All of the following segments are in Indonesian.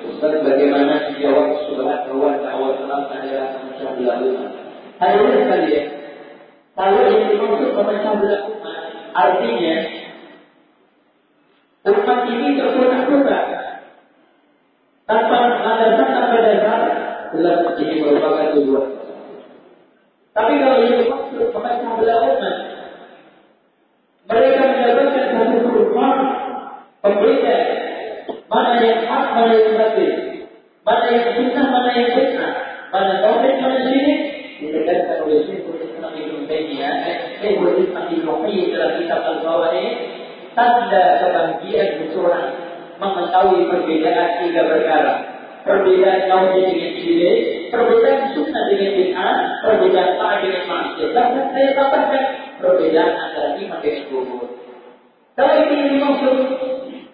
Ustaz bagaimana menjawab subhat bahwa dakwah salam adalah memecah belah umat? Hadirin sekalian, kalau yang dimaksud memecah belah umat, artinya umat ini terkotak-kotak tanpa landasan tanpa dasar jelas ini merupakan tujuan. Tapi kalau yang dimaksud memecah belah umat, mereka mendapatkan satu perubahan pembeda mana yang hak, mana yang mana yang sunnah, mana yang bid'ah, mana tauhid, mana syirik, ditegaskan oleh Syekhul Islam Ibnu Taimiyah, Syekhul Islam Ibnu Qayyim dalam kitab Al-Fawaid, tanda kebahagiaan seseorang mengetahui perbedaan tiga perkara. Perbedaan tauhid dengan syirik, perbedaan sunnah dengan bid'ah, perbedaan taat dengan maksiat. Dan saya tambahkan perbedaan antara iman dengan kubur. Kalau ini dimaksud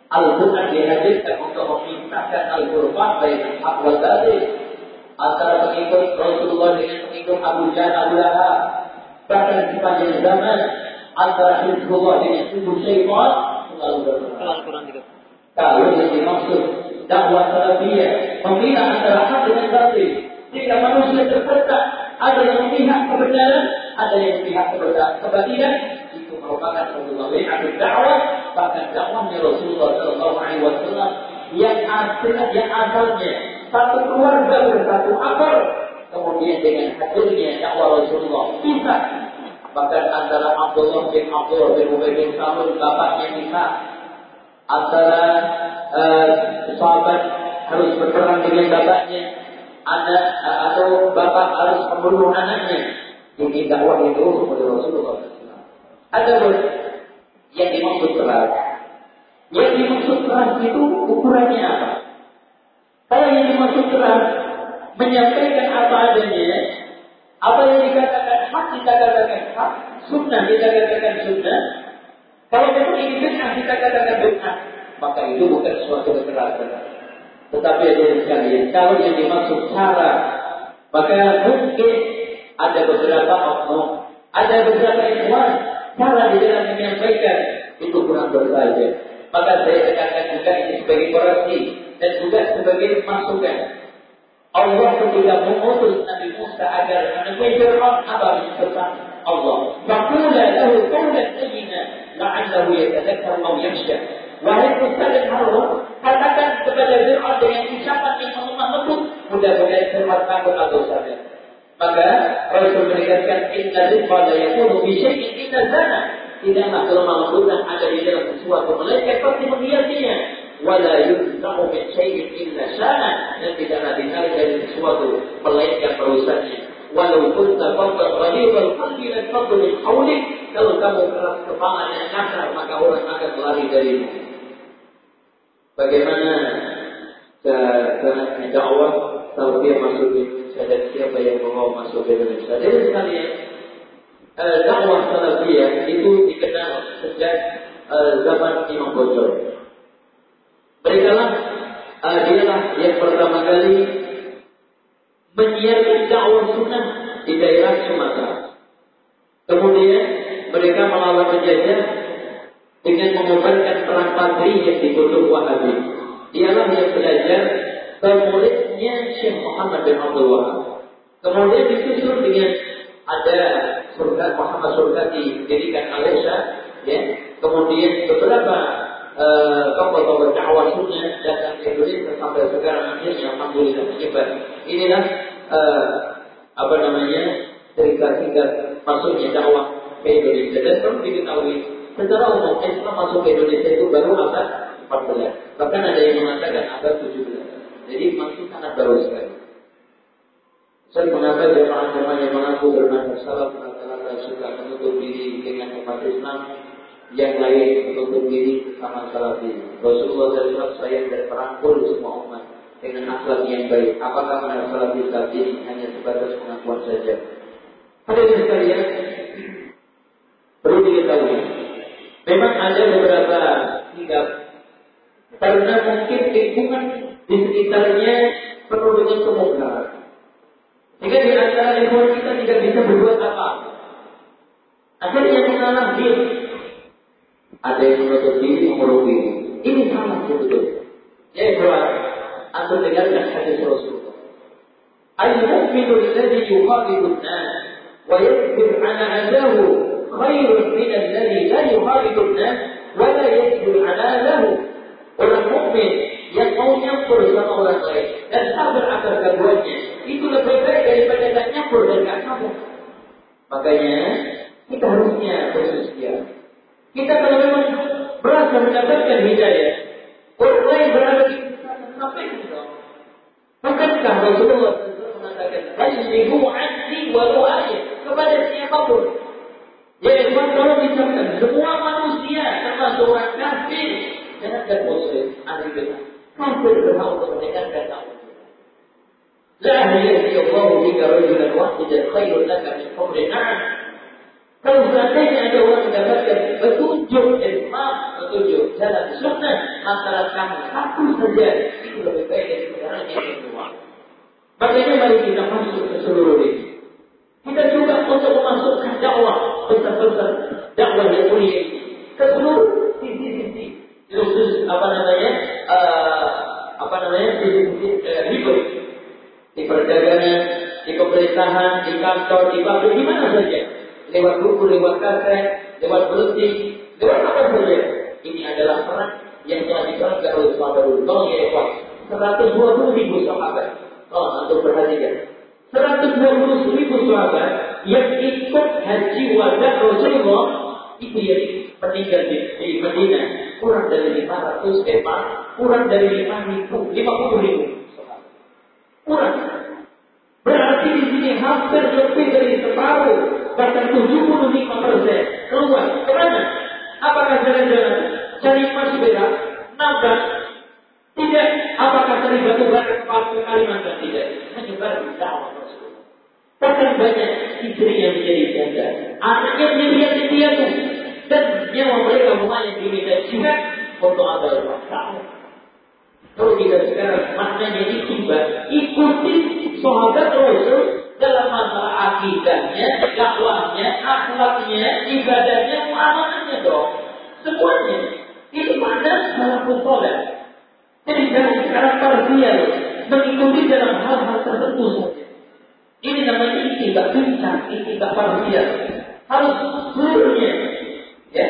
Al-Quran dihadirkan untuk memisahkan Al-Quran baik hak batil antara pengikut Rasulullah dengan pengikut Abu Jahal Abu Lahab bahkan sepanjang zaman antara Hizbullah dengan Hizbul Syaitan selalu bersama. Kalau yang dimaksud dakwah salafiyah memilah antara hak dengan batil sehingga manusia terpecah ada yang memihak kebenaran ada yang memihak kebatilan itu merupakan sebuah bid'ah dakwah bahkan dakwahnya Rasulullah Shallallahu Alaihi Wasallam yang aslinya yang asalnya. Satu keluarga bersatu akal. Kemudian dengan hadirnya dakwah Rasulullah bisa. Bahkan antara Abdullah bin Abdullah bin Ubay bin Salul bapaknya bisa. Antara uh, sahabat harus berperang dengan bapaknya. Anak uh, atau bapak harus membunuh anaknya. Ini dakwah itu oleh Rasulullah ada yang dimaksud keras. Yang dimaksud keras itu ukurannya apa? Kalau yang dimaksud keras menyampaikan apa adanya, apa yang dikatakan hak kita katakan hak, sunnah kita katakan sunnah. Kalau memang ini bid'ah kita katakan maka itu bukan suatu kekerasan. Tetapi ada yang sekalian, kalau yang dimaksud cara, maka mungkin ada beberapa oknum, ada beberapa ikhwan cara di dalam menyampaikan itu kurang bersahaja. Maka saya katakan juga ini sebagai koreksi dan juga sebagai masukan. Allah ketika mengutus Nabi Musa agar menemui Fir'aun apa pesan Allah. Fakula lahu qawlan sayyina la'allahu yatadhakkar aw yakhsha. Wahai Musa dan Harun, katakan kepada Fir'aun dengan ucapan yang melemah lembut, mudah-mudahan Fir'aun takut atau sadar. Maka Rasul menegaskan inna rizqa la yakunu bi syai'in inna zana. Tidaklah kelemahan lembutan ada di dalam sesuatu melainkan pasti menghiasinya. Wala yunzahu min syai'in illa sana dan tidaklah ditarik dari sesuatu melainkan perusahaannya. Walau kunta fadlan ghalibal qalbi lan fadlu min hawlik. Kalau kamu keras kepala dan kasar maka orang akan lari darimu. Bagaimana cara dakwah kalau dia masuk dan siapa yang mau masuk Indonesia. Jadi sekalian, eh, dakwah salafiyah itu dikenal sejak eh, zaman Imam Bojor. Mereka lah, eh, dialah yang pertama kali menyiarkan dakwah sunnah di daerah Sumatera. Kemudian mereka melawan penjajah dengan mengobarkan perang patri yang dikutuk Wahabi. Dialah yang belajar ke muridnya Syekh Muhammad bin Abdul Wahab. Kemudian disusul dengan ada surga Muhammad surga didirikan Malaysia, ya. Kemudian beberapa tokoh-tokoh uh, dakwah sunnah datang ke Indonesia sampai sekarang akhirnya alhamdulillah menyebar. Inilah uh, apa namanya cerita singkat masuknya dakwah ke Indonesia dan perlu diketahui secara umum Islam masuk ke Indonesia itu baru abad 14. Bahkan ada yang mengatakan abad 17. Jadi masih sangat baru sekali. Saya mengapa jemaah-jemaah yang mengaku bernama salah rata-rata suka menutup diri dengan umat Islam yang lain menutup diri sama salafi. Rasulullah SAW saya dan merangkul semua umat dengan akhlak yang baik. Apakah benar salafi saat ini hanya sebatas pengakuan saja? Hadirin sekalian, perlu diketahui. Memang ada beberapa sikap karena mungkin lingkungan di sekitarnya penuh dengan kemungkaran. Sehingga di antara lingkungan kita tidak bisa berbuat apa. Akhirnya mengalah diri. Ada yang menutup diri, memeluk diri. Ini salah sebetulnya. Ya, bahwa antum dengarkan hadis Rasulullah. An-nas wa yasbir 'ala adahu khairun min alladhi la yukhalidu an-nas wa la yasbir 'ala lahu. Orang mukmin yang mau nyampur sama orang lain dan sabar akan gangguannya itu lebih baik daripada tidak nyampur dan tidak sabar. Makanya kita harusnya bersedia. Kita kalau memang berasa mendapatkan hidayah, orang lain berada di apa itu dong? Bukankah Rasulullah mengatakan, "Ballighu anni walau ayat" kepada siapa pun. Ya, Tuhan kalau misalkan semua manusia termasuk orang kafir jangan muslim ahli bid'ah. Kafir berhak untuk mendengarkan dakwah. لا يهدي الله بك رجلا واحدا خير لك من حمر نعم kalau seandainya ada orang mendapatkan petunjuk Islam, petunjuk jalan sunnah, antara kamu satu saja itu lebih baik dari kendaraan yang kedua. Makanya mari kita masuk ke seluruh ini. Kita juga untuk memasukkan dakwah besar-besar dakwah yang mulia ini ke seluruh sisi-sisi khusus apa namanya uh, apa namanya sisi-sisi uh, hidup di perdagangan, di pemerintahan, di kantor, di pabrik, di mana saja lewat buku, lewat kaset, lewat berhenti, lewat apa saja. Ini adalah perang yang telah diperankan oleh sahabat Tolong ya Ikhwan. 120 ribu sahabat. Oh, untuk perhatikan. 120 ribu sahabat yang ikut haji wajah Rasulullah itu yang meninggal di, di Medina kurang dari 500 empat, kurang dari 5 ribu, 50 ribu kurang. Berarti di sini hampir lebih dari separuh bahkan 75 persen keluar ke mana? Jalan-jalan cari emas perak, nabrak? Tidak. Apakah cari batu bara ke Kalimantan? Tidak. Menyebar di dakwah Rasulullah. Bahkan banyak istri yang menjadi janda, anaknya menjadi dia tuh, dan nyawa mereka lumayan diminta untuk agama dakwah. Kalau kita sekarang maknanya itu ikuti sahabat Rasul dalam masalah akidahnya, dakwahnya, akhlaknya, ibadahnya, muamalahnya dong. Semuanya. Itu mana salah soleh. Jadi jangan sekarang parsial mengikuti dalam hal-hal tertentu saja. Ini namanya tidak pincang, tidak parsial. Harus seluruhnya. Ya.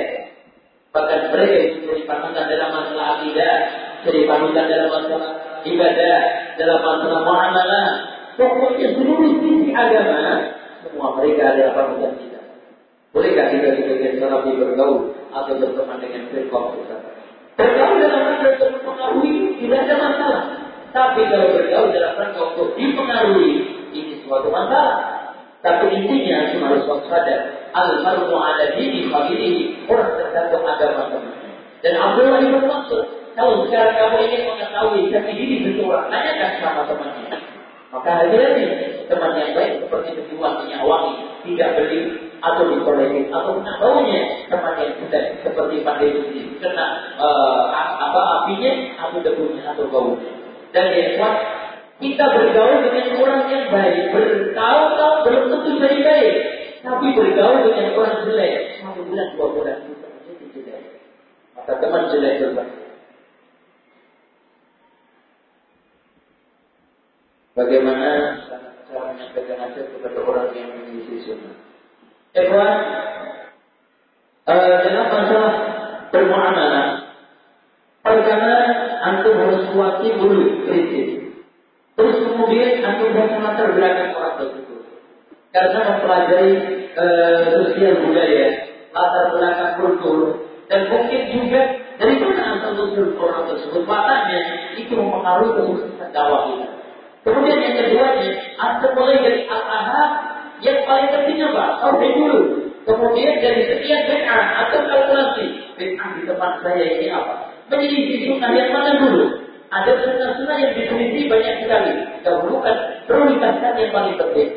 Bahkan mereka itu panutan dalam masalah akidah, panutan dalam masalah ibadah, dalam masalah muamalah, Pokoknya seluruh sisi agama, semua mereka adalah panutan kita. Bolehkah kita sebagai salafi bergaul atau berteman dengan firqah Bergaul dalam rangka untuk mempengaruhi tidak ada masalah. Tapi kalau bergaul dalam rangka untuk dipengaruhi, ini suatu masalah. Tapi intinya cuma harus waspada. Al-marmu ala dini. Orang tergantung agama temannya. Dan Abdullah ibn Mas'ud. Kalau sekarang kamu ingin mengetahui jati diri seseorang, tanyakan sama temannya. Maka hati-hati teman yang baik seperti berjuang minyak wangi, tidak beli atau dikoleksi atau kena baunya teman yang tidak seperti pandai besi kena uh, apa apinya atau debunya atau baunya. Dan yang kuat kita bergaul dengan orang yang baik, bertahun-tahun belum tentu jadi baik, tapi bergaul dengan orang jelek satu bulan dua bulan itu jelek. Maka teman jelek berbalik. Bagaimana cara menyampaikan nasihat kepada orang yang memiliki sunnah? Ikhwan, dalam masalah bermuamalah, pertama antum harus kuati dulu prinsip. Terus kemudian antum harus melatar belakang orang tersebut. Karena mempelajari uh, sosial budaya, latar belakang kultur, dan mungkin juga dari mana asal usul orang tersebut, makanya itu mempengaruhi kesuksesan dakwah kita. Kemudian yang keduanya, anda mulai dari al-ahad yang paling penting apa? Tauhid dulu. Kemudian dari sekian bid'ah atau kalkulasi. Bid'ah di tempat saya ini apa? Menyelisih sunnah yang mana dulu? Ada sunnah-sunnah yang diselisih banyak sekali. Dahulukan prioritaskan yang paling penting.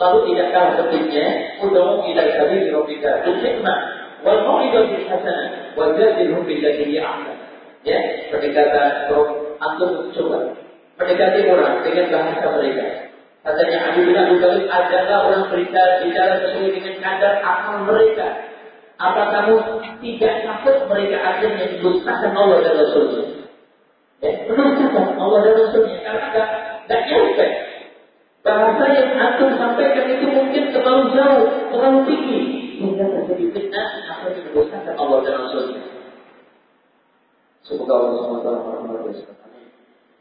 Lalu tidak kalah pentingnya, udamu ila sabili rabbika bil hikmah wal mau'izatil hasanah wa jadilhum billati hi ahsan. Ya, kata antum coba mendekati orang dengan bahasa mereka. Katanya Ali bin Abi Thalib adalah orang berita bicara sesuai dengan kadar akal mereka. Apa kamu tidak takut mereka akhirnya didustakan Allah dan Rasulnya? Ya, saja Allah dan Rasulnya karena nggak nggak nyampe. Bahasa yang antum sampaikan itu mungkin terlalu jauh, terlalu tinggi, sehingga terjadi fitnah atau mendosakkan Allah dan Rasulnya. Semoga Allah SWT merahmati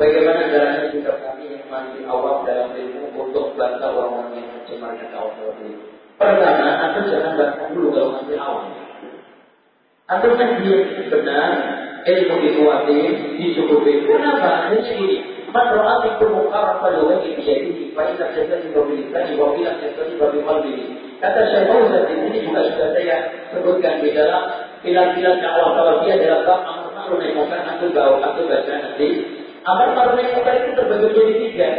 Bagaimana caranya sikap kami yang masih awam dalam ilmu untuk bantah orang-orang yang mencemarkan seperti itu? Pertama, antum jangan bantah dulu kalau masih awam. Antum kan dia benar, ilmu dikuatin, dicukupi. Kenapa? Hanya gini. Man ra'a minkum muqarrafan lughatin bi yadihi fa inna jasadi wa bil lisani wa bil jasadi wa bil qalbihi. Kata Syekh Fauzan ini juga sudah saya sebutkan di dalam pilar-pilar dakwah salafiyah dalam bab amar ma'ruf nahi munkar antum bawa atau baca nanti. Ma'ruf nahi munkar itu terbagi menjadi tiga.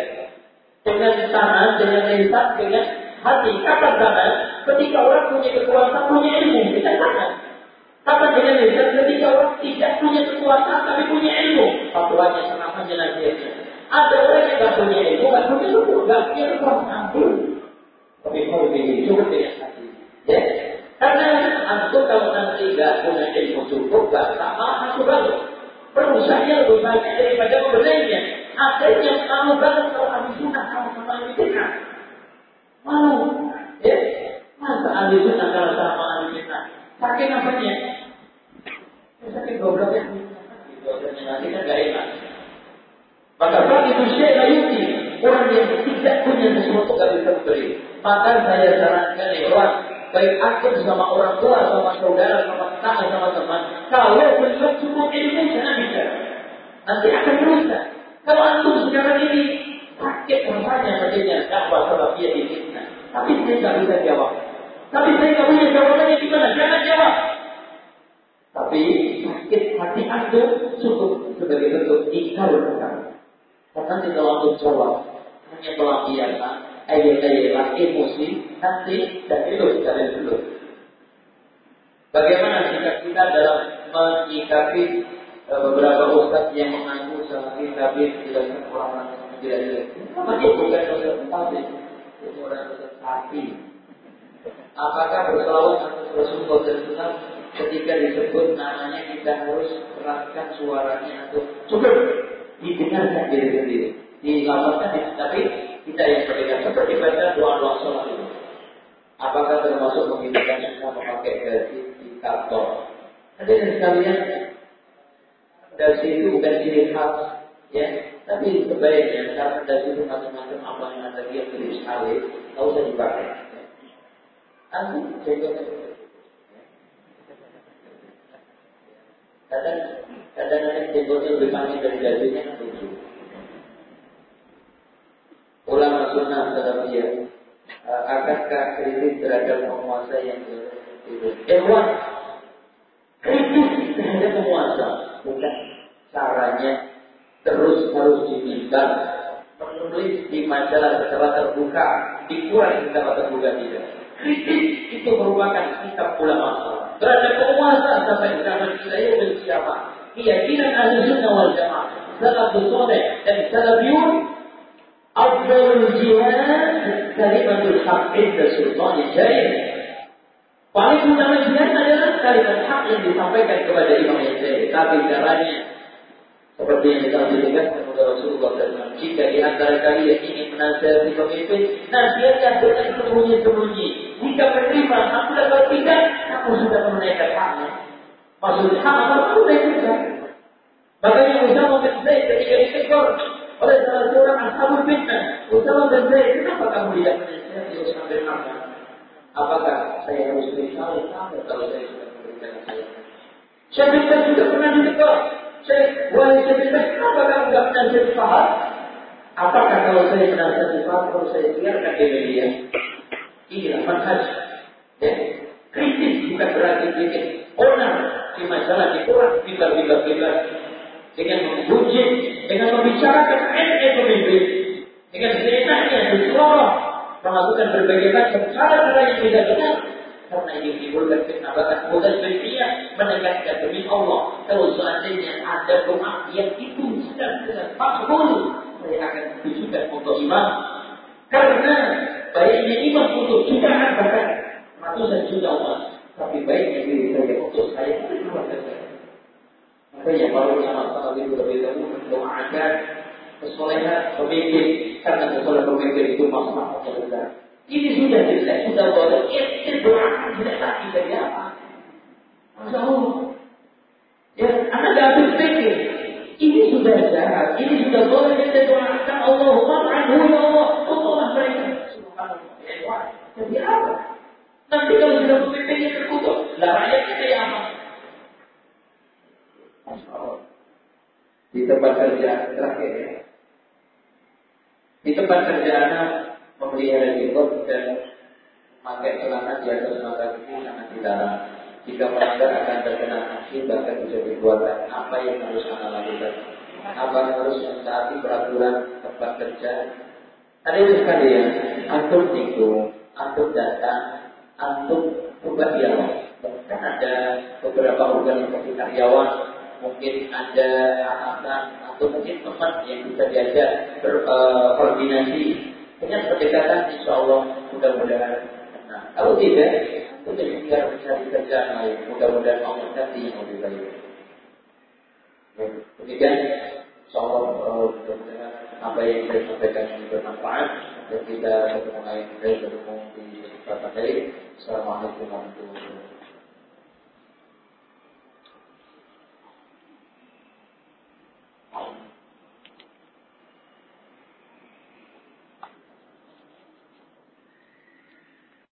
Dengan tangan, dengan lisan, dengan hati. Kata tangan, ketika orang punya kekuasaan, punya ilmu, kita tangan. Kata dengan lisan ketika orang tidak punya kekuasaan tapi punya ilmu. Fatwanya sama aja nasihatnya. Ada orang yang tidak punya ilmu, tidak punya ilmu, tidak punya kekuasaan. Tapi kalau begini cukup. Ya. Karena antum kalau nanti tidak punya ilmu cukup, tidak sama aku banget. Perusahanya lebih banyak daripada pembelinya. Ada yang malu banget kalau ahli sunnah sama-sama ahli fitnah. Malu. Ya. Masa ahli sunnah kalau sama ahli fitnah? Saking apanya? Saking gobloknya. Nanti kan gak enak. Maka bagi itu syekh yuti. Orang yang tidak punya sesuatu gak bisa memberi. Maka saya sarankan ya orang. Baik aku sama orang tua, sama saudara, sama kakak, sama teman. Kalau belum cukup ilmu, jangan bicara. Nanti akan merusak. Kalau antum sekarang ini sakit rasanya mendengar dakwah salafiyah di fitnah. Tapi saya tidak bisa jawab. Tapi saya nggak punya jawabannya gimana? Jangan jawab. Tapi sakit hati Anda cukup sebagai bentuk ikar Karena di dalam jawab hanya pelampiasan, ayat-ayat emosi, nanti dan itu dan itu. Bagaimana sikap kita dalam menyikapi e, beberapa ustaz yang mengaku salafi tapi tidak yang tidak jelek. Apa dia bukan ustaz tapi orang ustaz tapi Apakah berselawat atas Rasulullah SAW ketika disebut namanya kita harus keraskan suaranya atau cukup didengarkan diri sendiri. Dilapaskan tapi kita yang mendengar seperti baca doa doa sholat itu. Apakah termasuk menginginkan kita memakai dasi di kantor? yang sekalian, dasi itu bukan ciri khas, ya. Tapi sebaiknya karena dasi itu macam-macam apa yang ada dia tulis sekali, tahu usah dipakai. Aku jenggotnya Kadang kadang-kadang jenggotnya lebih panjang dari dagunya kan lucu. Ulama sunnah dia. Uh, akankah kritis terhadap penguasa yang itu? Ikhwan, kritis terhadap penguasa. Bukan caranya terus harus diminta menulis di majalah secara terbuka dikurangi secara terbuka tidak. Kritik itu merupakan sikap ulama. Terhadap penguasa sampai zaman kita yang bersiapa keyakinan ahli sunnah wal jamaah. Soleh dan salafiyun afdalul jihad kalimatul haq inda sultan jair paling utama jihad adalah kalimat hak yang disampaikan kepada imam yang tapi caranya seperti yang telah ditegaskan oleh Rasulullah SAW. Jika di antara kalian ingin menasihati pemimpin, nasihatkan dengan sembunyi-sembunyi. Jika menerima, aku dapat tidak, kamu sudah menunaikan haknya. Maksudnya hak apa kamu sudah Makanya Usama bin Zaid ketika ditegur ashabul fitnah, Usama bin Zaid, kenapa kamu tidak menasihati Usama bin Affan? Apakah saya harus kamu kalau saya sudah memberikan nasihat? Syekh juga pernah ditegur Syekh, wahai Syekh kenapa kamu nggak menasihati Fahad? Apakah kalau saya menasihati Fahad, kalau saya biarkan di media? Inilah manhaj. Ya. Kritis bukan berarti bikin onar di masalah di Quran, bibar-bibar-bibar. Dengan membujuk, dengan membicarakan ayat pemimpin. Dengan seenaknya bersuara, melakukan berbagai macam cara-cara yang tidak benar. Karena ini menimbulkan fitnah mudah berpihak menegaskan demi Allah. Kalau seandainya ada doa yang itu sedang dengan makbul saya akan tujukan untuk imam. Karena baiknya imam untuk jutaan bahkan ratusan juta umat. Tapi baiknya diri saya untuk saya saya Makanya para ulama salaf itu lebih dahulu mendoakan kesolehan pemimpin karena kesolehan pemimpin itu masalahnya besar. Ini sudah jelek, sudah boleh. Ini doakan jelek lagi dari apa? Masya Allah. Ya, anda tidak berpikir. Ini sudah jahat, ini sudah boleh kita doakan Allah, anhu ya Allah, Allah mereka. Subhanallah. Jadi apa? Nanti kalau sudah pemimpinnya terkutuk, lah rakyatnya kayak apa? Di tempat kerja terakhir ya. Di tempat kerja anak memelihara jenggot dan memakai celana di atas mata kaki sangat dilarang. Jika melanggar akan terkena sanksi bahkan bisa dibuatkan apa yang harus anak lakukan. Apa yang harus mentaati peraturan tempat kerja. Ada yang sekalian, antum itu, antum datang, antum karyawan. Bahkan ada beberapa organisasi karyawan, mungkin ada atasan atau mungkin teman yang bisa diajak berkoordinasi uh, dengan pendekatan insya Allah mudah-mudahan. Nah, kalau tidak, untuk tinggal mencari kerjaan lain. Mudah-mudahan Allah nanti yang lebih baik. Ya, demikian, insya Allah mudah-mudahan apa yang saya sampaikan ini bermanfaat dan kita ketemu lain, saya bertemu di kesempatan lain. Assalamualaikum warahmatullahi wabarakatuh.